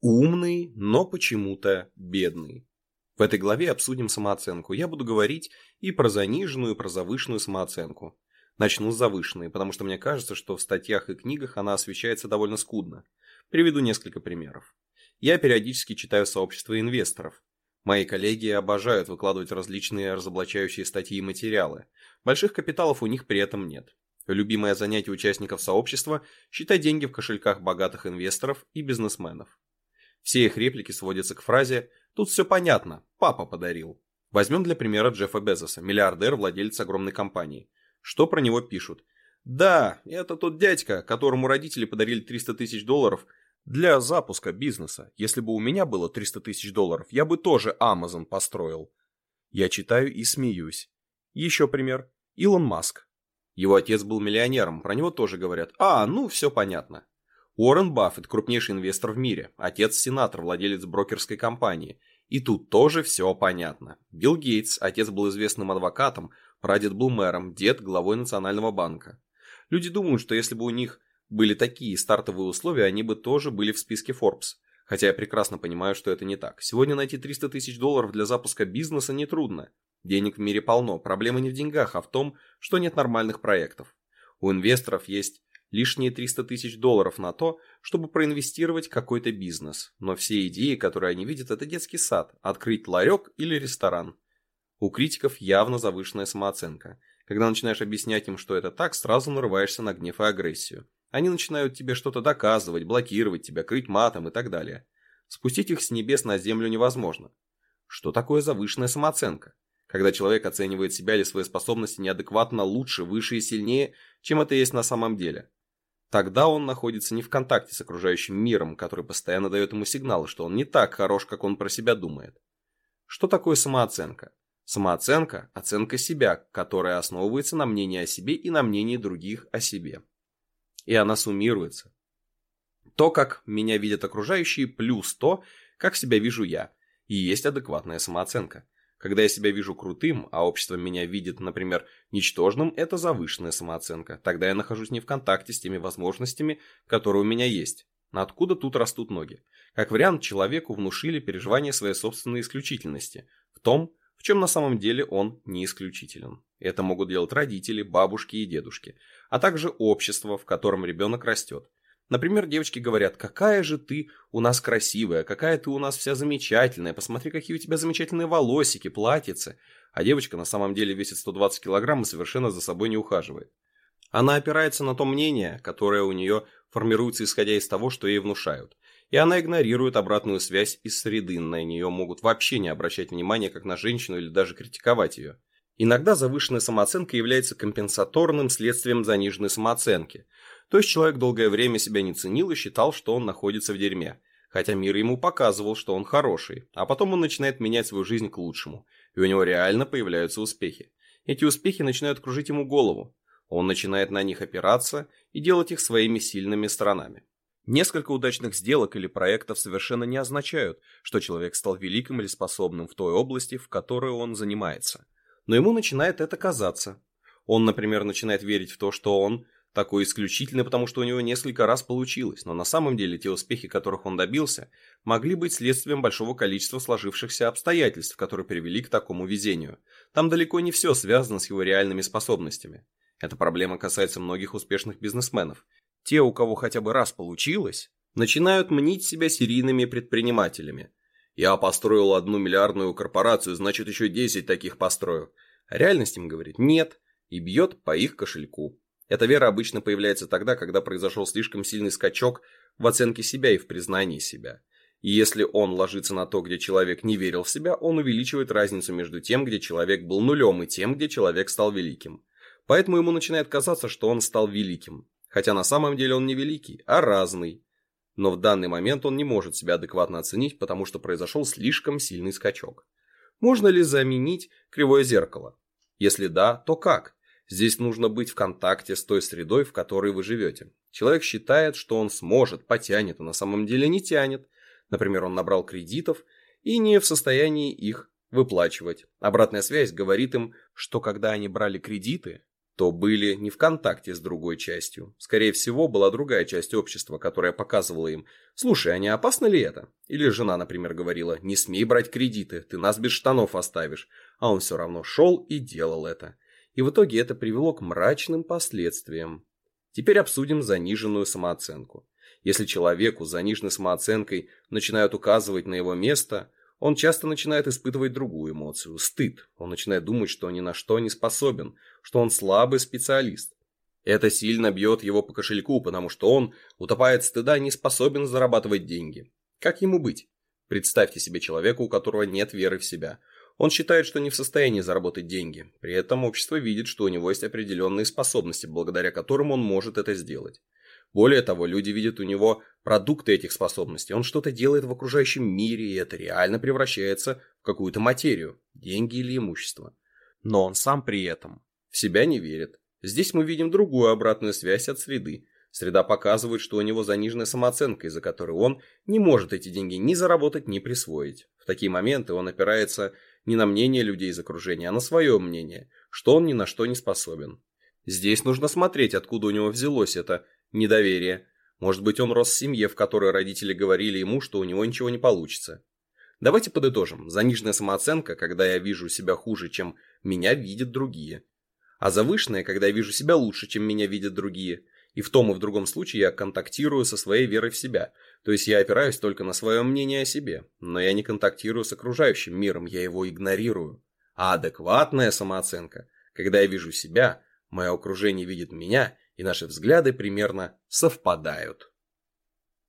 Умный, но почему-то бедный. В этой главе обсудим самооценку. Я буду говорить и про заниженную, и про завышенную самооценку. Начну с завышенной, потому что мне кажется, что в статьях и книгах она освещается довольно скудно. Приведу несколько примеров. Я периодически читаю сообщества инвесторов. Мои коллеги обожают выкладывать различные разоблачающие статьи и материалы. Больших капиталов у них при этом нет. Любимое занятие участников сообщества – считать деньги в кошельках богатых инвесторов и бизнесменов. Все их реплики сводятся к фразе «Тут все понятно, папа подарил». Возьмем для примера Джеффа Безоса, миллиардер, владелец огромной компании. Что про него пишут? Да, это тот дядька, которому родители подарили 300 тысяч долларов для запуска бизнеса. Если бы у меня было 300 тысяч долларов, я бы тоже Amazon построил. Я читаю и смеюсь. Еще пример. Илон Маск. Его отец был миллионером, про него тоже говорят. А, ну, все понятно. Уоррен Баффет – крупнейший инвестор в мире, отец-сенатор, владелец брокерской компании. И тут тоже все понятно. Билл Гейтс, отец был известным адвокатом, прадед был мэром, дед – главой Национального банка. Люди думают, что если бы у них были такие стартовые условия, они бы тоже были в списке Forbes. Хотя я прекрасно понимаю, что это не так. Сегодня найти 300 тысяч долларов для запуска бизнеса нетрудно. Денег в мире полно. Проблема не в деньгах, а в том, что нет нормальных проектов. У инвесторов есть лишние 300 тысяч долларов на то, чтобы проинвестировать какой-то бизнес. Но все идеи, которые они видят, это детский сад, открыть ларек или ресторан. У критиков явно завышенная самооценка. Когда начинаешь объяснять им, что это так, сразу нарываешься на гнев и агрессию. Они начинают тебе что-то доказывать, блокировать тебя, крыть матом и так далее. Спустить их с небес на землю невозможно. Что такое завышенная самооценка? Когда человек оценивает себя или свои способности неадекватно лучше, выше и сильнее, чем это есть на самом деле. Тогда он находится не в контакте с окружающим миром, который постоянно дает ему сигналы, что он не так хорош, как он про себя думает. Что такое самооценка? Самооценка – оценка себя, которая основывается на мнении о себе и на мнении других о себе. И она суммируется. То, как меня видят окружающие, плюс то, как себя вижу я, и есть адекватная самооценка – когда я себя вижу крутым, а общество меня видит, например, ничтожным, это завышенная самооценка. Тогда я нахожусь не в контакте с теми возможностями, которые у меня есть. Откуда тут растут ноги? Как вариант, человеку внушили переживание своей собственной исключительности. В том, в чем на самом деле он не исключителен. Это могут делать родители, бабушки и дедушки, а также общество, в котором ребенок растет. Например, девочки говорят, какая же ты у нас красивая, какая ты у нас вся замечательная, посмотри, какие у тебя замечательные волосики, платьицы. А девочка на самом деле весит 120 килограмм и совершенно за собой не ухаживает. Она опирается на то мнение, которое у нее формируется исходя из того, что ей внушают. И она игнорирует обратную связь из среды, на нее могут вообще не обращать внимания как на женщину или даже критиковать ее. Иногда завышенная самооценка является компенсаторным следствием заниженной самооценки – то есть человек долгое время себя не ценил и считал, что он находится в дерьме. Хотя мир ему показывал, что он хороший. А потом он начинает менять свою жизнь к лучшему. И у него реально появляются успехи. Эти успехи начинают кружить ему голову. Он начинает на них опираться и делать их своими сильными сторонами. Несколько удачных сделок или проектов совершенно не означают, что человек стал великим или способным в той области, в которой он занимается. Но ему начинает это казаться. Он, например, начинает верить в то, что он такой исключительный, потому что у него несколько раз получилось, но на самом деле те успехи, которых он добился, могли быть следствием большого количества сложившихся обстоятельств, которые привели к такому везению. Там далеко не все связано с его реальными способностями. Эта проблема касается многих успешных бизнесменов. Те, у кого хотя бы раз получилось, начинают мнить себя серийными предпринимателями. «Я построил одну миллиардную корпорацию, значит еще 10 таких построю». А реальность им говорит «нет» и бьет по их кошельку. Эта вера обычно появляется тогда, когда произошел слишком сильный скачок в оценке себя и в признании себя. И если он ложится на то, где человек не верил в себя, он увеличивает разницу между тем, где человек был нулем, и тем, где человек стал великим. Поэтому ему начинает казаться, что он стал великим. Хотя на самом деле он не великий, а разный. Но в данный момент он не может себя адекватно оценить, потому что произошел слишком сильный скачок. Можно ли заменить кривое зеркало? Если да, то как? Здесь нужно быть в контакте с той средой, в которой вы живете. Человек считает, что он сможет, потянет, а на самом деле не тянет. Например, он набрал кредитов и не в состоянии их выплачивать. Обратная связь говорит им, что когда они брали кредиты, то были не в контакте с другой частью. Скорее всего, была другая часть общества, которая показывала им, слушай, а не опасно ли это? Или жена, например, говорила, не смей брать кредиты, ты нас без штанов оставишь. А он все равно шел и делал это. И в итоге это привело к мрачным последствиям. Теперь обсудим заниженную самооценку. Если человеку с заниженной самооценкой начинают указывать на его место, он часто начинает испытывать другую эмоцию – стыд. Он начинает думать, что ни на что не способен, что он слабый специалист. Это сильно бьет его по кошельку, потому что он, утопает стыда, не способен зарабатывать деньги. Как ему быть? Представьте себе человека, у которого нет веры в себя. Он считает, что не в состоянии заработать деньги. При этом общество видит, что у него есть определенные способности, благодаря которым он может это сделать. Более того, люди видят у него продукты этих способностей. Он что-то делает в окружающем мире, и это реально превращается в какую-то материю, деньги или имущество. Но он сам при этом в себя не верит. Здесь мы видим другую обратную связь от среды. Среда показывает, что у него заниженная самооценка, из-за которой он не может эти деньги ни заработать, ни присвоить. В такие моменты он опирается не на мнение людей из окружения, а на свое мнение, что он ни на что не способен. Здесь нужно смотреть, откуда у него взялось это недоверие. Может быть, он рос в семье, в которой родители говорили ему, что у него ничего не получится. Давайте подытожим. Заниженная самооценка, когда я вижу себя хуже, чем меня видят другие. А завышенная, когда я вижу себя лучше, чем меня видят другие. И в том и в другом случае я контактирую со своей верой в себя. То есть я опираюсь только на свое мнение о себе. Но я не контактирую с окружающим миром, я его игнорирую. А адекватная самооценка, когда я вижу себя, мое окружение видит меня, и наши взгляды примерно совпадают.